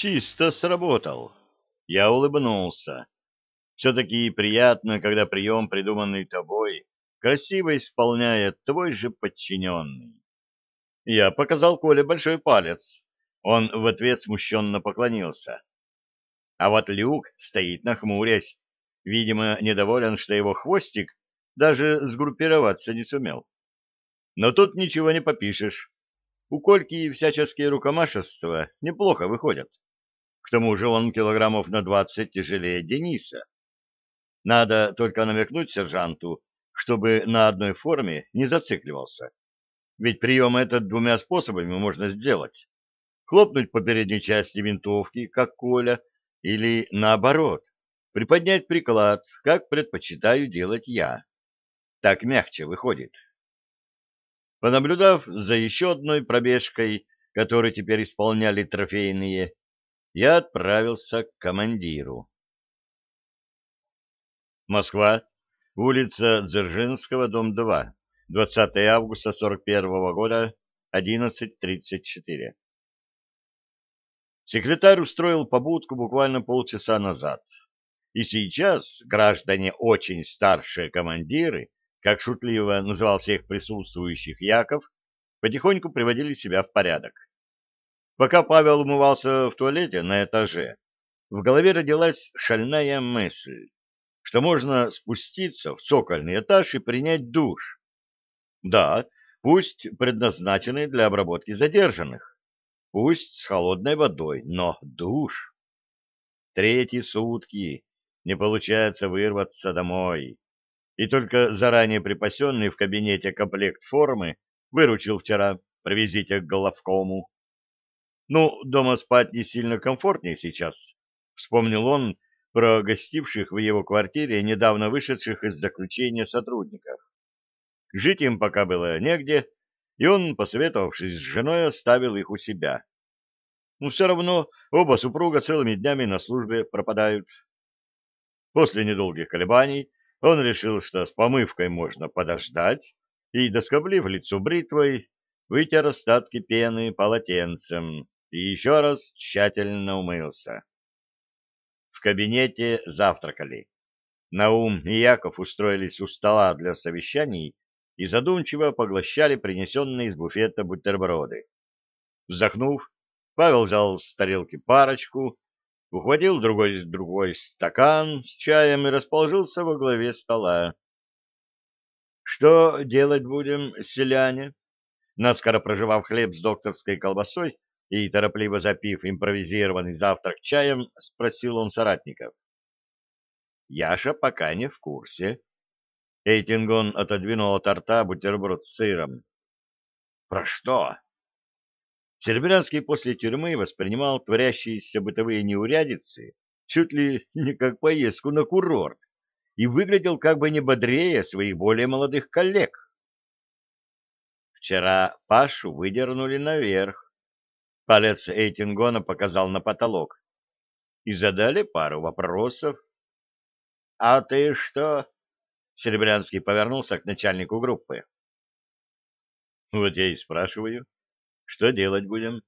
Чисто сработал. Я улыбнулся. Все-таки приятно, когда прием, придуманный тобой, красиво исполняет твой же подчиненный. Я показал Коле большой палец. Он в ответ смущенно поклонился. А вот Люк стоит нахмурясь, видимо, недоволен, что его хвостик даже сгруппироваться не сумел. Но тут ничего не попишешь. У Кольки всяческие рукомашества неплохо выходят. К тому же он килограммов на двадцать тяжелее Дениса. Надо только намекнуть сержанту, чтобы на одной форме не зацикливался. Ведь прием этот двумя способами можно сделать. Хлопнуть по передней части винтовки, как Коля, или наоборот, приподнять приклад, как предпочитаю делать я. Так мягче выходит. Понаблюдав за еще одной пробежкой, которую теперь исполняли трофейные, я отправился к командиру. Москва, улица Дзержинского, дом 2, 20 августа 41 года, 11.34. Секретарь устроил побудку буквально полчаса назад. И сейчас граждане очень старшие командиры как шутливо называл всех присутствующих Яков, потихоньку приводили себя в порядок. Пока Павел умывался в туалете на этаже, в голове родилась шальная мысль, что можно спуститься в цокольный этаж и принять душ. Да, пусть предназначенный для обработки задержанных, пусть с холодной водой, но душ. Третьи сутки не получается вырваться домой и только заранее припасенный в кабинете комплект формы выручил вчера привезите к Головкому. Ну, дома спать не сильно комфортнее сейчас, вспомнил он про гостивших в его квартире недавно вышедших из заключения сотрудников. Жить им пока было негде, и он, посоветовавшись с женой, оставил их у себя. Но все равно оба супруга целыми днями на службе пропадают. После недолгих колебаний он решил, что с помывкой можно подождать, и, доскоблив лицо бритвой, вытер остатки пены полотенцем и еще раз тщательно умылся. В кабинете завтракали. Наум и Яков устроились у стола для совещаний и задумчиво поглощали принесенные из буфета бутерброды. Вздохнув, Павел взял с тарелки парочку ухватил другой другой стакан с чаем и расположился во главе стола. «Что делать будем, селяне?» Наскоро проживав хлеб с докторской колбасой и торопливо запив импровизированный завтрак чаем, спросил он соратников. Яша пока не в курсе. Эйтингон отодвинул от рта бутерброд с сыром. «Про что?» Серебрянский после тюрьмы воспринимал творящиеся бытовые неурядицы чуть ли не как поездку на курорт и выглядел как бы не бодрее своих более молодых коллег. Вчера Пашу выдернули наверх. Палец Эйтингона показал на потолок. И задали пару вопросов. — А ты что? — Серебрянский повернулся к начальнику группы. — Вот я и спрашиваю. Что делать будем?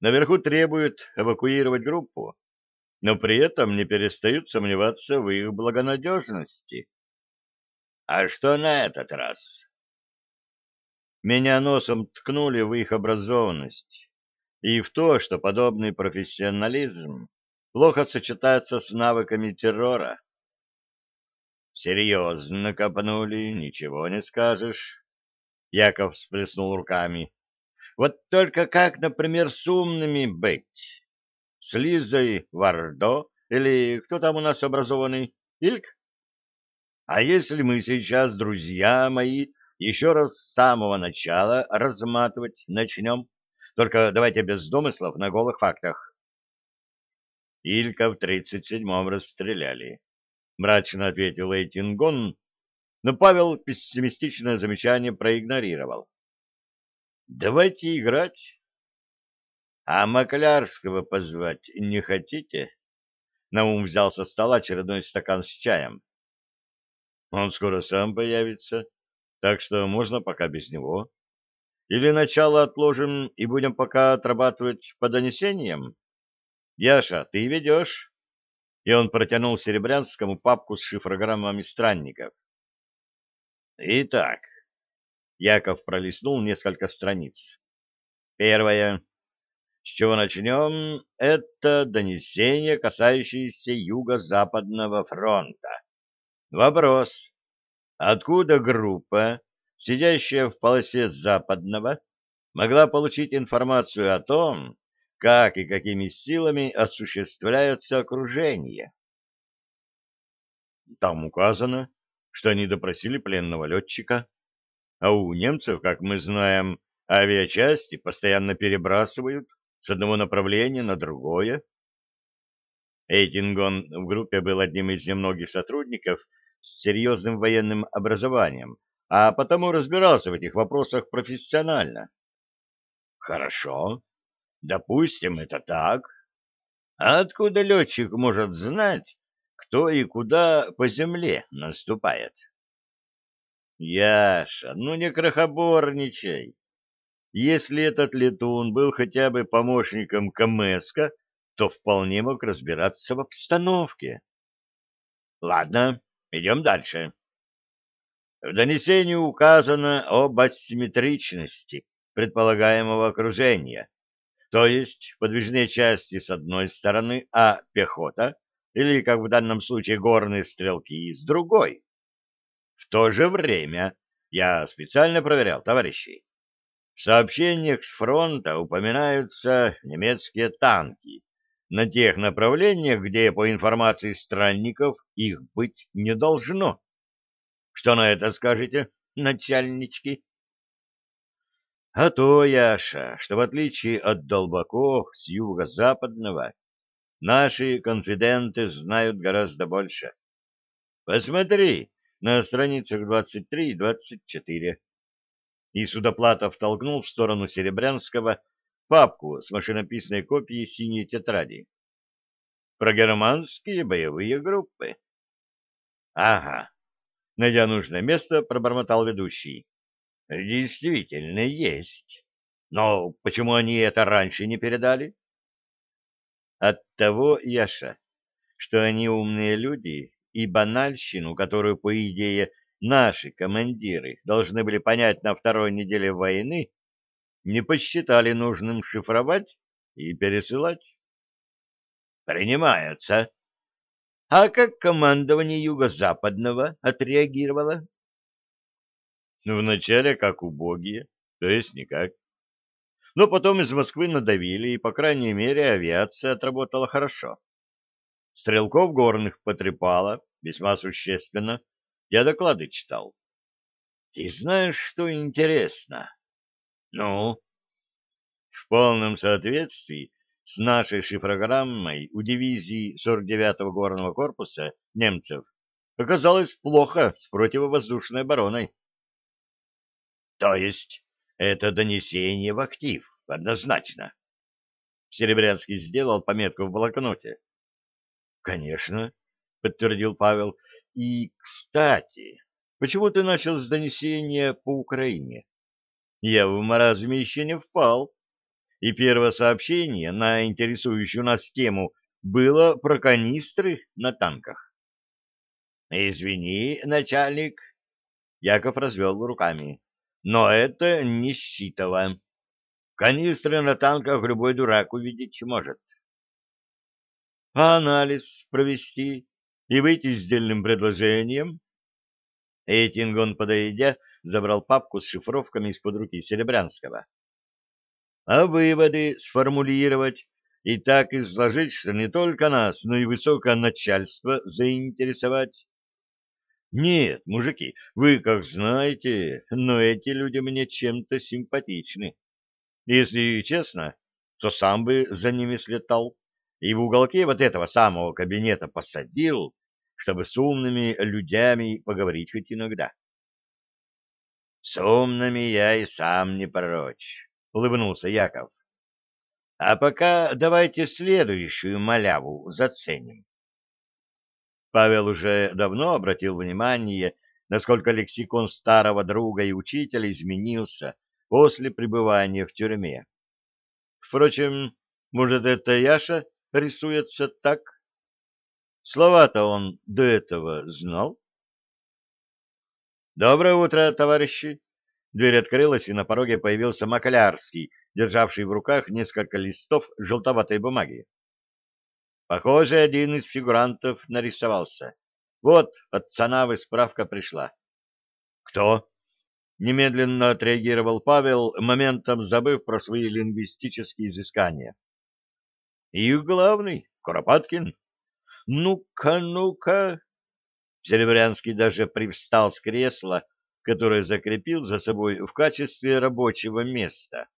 Наверху требуют эвакуировать группу, но при этом не перестают сомневаться в их благонадежности. А что на этот раз? Меня носом ткнули в их образованность и в то, что подобный профессионализм плохо сочетается с навыками террора. Серьезно копнули, ничего не скажешь. Яков всплеснул руками. Вот только как, например, с умными быть? С Лизой Вардо или кто там у нас образованный? Ильк? А если мы сейчас, друзья мои, еще раз с самого начала разматывать начнем? Только давайте без домыслов на голых фактах. Илька в тридцать седьмом расстреляли. Мрачно ответил Эйтингон, но Павел пессимистичное замечание проигнорировал. Давайте играть. А Маклярского позвать не хотите? Наум взял со стола очередной стакан с чаем. Он скоро сам появится, так что можно пока без него. Или начало отложим и будем пока отрабатывать по донесениям? Яша, ты ведешь? И он протянул Серебрянскому папку с шифрограммами странников. Итак, Яков пролистнул несколько страниц. Первое. С чего начнем? Это донесение, касающееся Юго-Западного фронта. Вопрос. Откуда группа, сидящая в полосе Западного, могла получить информацию о том, как и какими силами осуществляется окружение? Там указано, что они допросили пленного летчика, а у немцев, как мы знаем, авиачасти постоянно перебрасывают с одного направления на другое. Эйтингон в группе был одним из немногих сотрудников с серьезным военным образованием, а потому разбирался в этих вопросах профессионально. Хорошо, допустим, это так. А откуда летчик может знать, кто и куда по земле наступает? Яша, ну не крохоборничай. Если этот летун был хотя бы помощником Камеска, то вполне мог разбираться в обстановке. Ладно, идем дальше. В донесении указано об асимметричности предполагаемого окружения, то есть подвижные части с одной стороны, а пехота, или, как в данном случае, горные стрелки, с другой. В то же время я специально проверял, товарищи, в сообщениях с фронта упоминаются немецкие танки на тех направлениях, где, по информации странников, их быть не должно. Что на это скажете, начальнички? А то, Яша, что в отличие от долбаков с юго-западного, наши конфиденты знают гораздо больше. Посмотри на страницах 23 и 24 и Судоплатов толкнул в сторону Серебрянского папку с машинописной копией синей тетради. Про германские боевые группы. Ага. Найдя нужное место, пробормотал ведущий. Действительно есть. Но почему они это раньше не передали? От того, Яша, что они умные люди и банальщину, которую, по идее, наши командиры должны были понять на второй неделе войны, не посчитали нужным шифровать и пересылать. Принимается. А как командование Юго-Западного отреагировало? Вначале как убогие, то есть никак. Но потом из Москвы надавили, и, по крайней мере, авиация отработала хорошо. Стрелков горных потрепала, весьма существенно, я доклады читал. И знаешь, что интересно? Ну? В полном соответствии с нашей шифрограммой у дивизии 49-го горного корпуса немцев оказалось плохо с противовоздушной обороной. То есть это донесение в актив, однозначно. Серебрянский сделал пометку в блокноте. — Конечно, — подтвердил Павел. И, кстати, почему ты начал с донесения по Украине? Я в маразме еще не впал. И первое сообщение на интересующую нас тему было про канистры на танках. «Извини, начальник», — Яков развел руками, — «но это не считово. Канистры на танках любой дурак увидеть может». «А анализ провести?» и выйти с дельным предложением. Эйтингон, подойдя, забрал папку с шифровками из-под руки Серебрянского. А выводы сформулировать и так изложить, что не только нас, но и высокое начальство заинтересовать. Нет, мужики, вы как знаете, но эти люди мне чем-то симпатичны. Если честно, то сам бы за ними слетал и в уголке вот этого самого кабинета посадил, чтобы с умными людьми поговорить хоть иногда. — С умными я и сам не прочь, — улыбнулся Яков. — А пока давайте следующую маляву заценим. Павел уже давно обратил внимание, насколько лексикон старого друга и учителя изменился после пребывания в тюрьме. Впрочем, может, это Яша рисуется так? Слова-то он до этого знал. «Доброе утро, товарищи!» Дверь открылась, и на пороге появился Макалярский, державший в руках несколько листов желтоватой бумаги. Похоже, один из фигурантов нарисовался. Вот, от Цанавы справка пришла. «Кто?» — немедленно отреагировал Павел, моментом забыв про свои лингвистические изыскания. «Их главный, Куропаткин. Ну-ка, ну-ка!» Серебрянский даже привстал с кресла, которое закрепил за собой в качестве рабочего места.